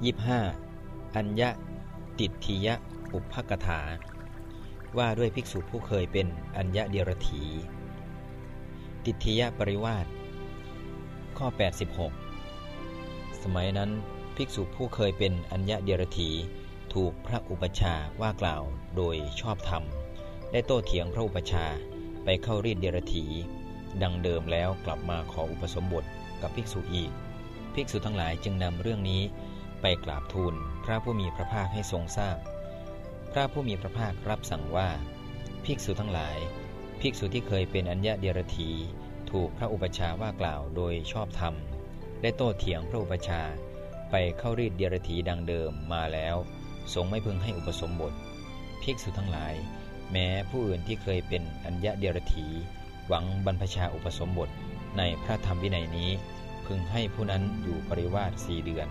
25. อัญญติทิยะอุปกถา ว่าด้วยภิกษุผู้เคยเป็นอัญญเดียรถี ติทิยะปริวาสข้อ 86 สมัยนั้นภิกษุผู้เคยเป็นอัญญเดียรถีถูกพระอุปชาว่ากล่าวโดยชอบธรรม ได้โต้เถียงพระอุปชาไปเข้ารีดเดียรถีดังเดิมแล้วกลับมาขออุปสมบทกับภิกษุอีก ภิกษุทั้งหลายจึงนำเรื่องนี้ ไปกราบทูลพระผู้มีพระภาคให้ทรงทราบพระผู้มีพระภาครับสั่งว่า ภิกษุทั้งหลาย ภิกษุที่เคยเป็นอัญญาเดียรถีถูกพระอุปชาว่ากล่าวโดยชอบธรรมได้โต้เถียงพระอุปชาไปเข้ารีดเดียรถีดังเดิมมาแล้วทรงไม่พึงให้อุปสมบท ภิกษุทั้งหลาย แม้ผู้อื่นที่เคยเป็นอัญญาเดียรถีหวังบรรพชาอุปสมบทในพระธรรมวินัยนี้ พึงให้ผู้นั้นอยู่ปริวาสสี่เดือน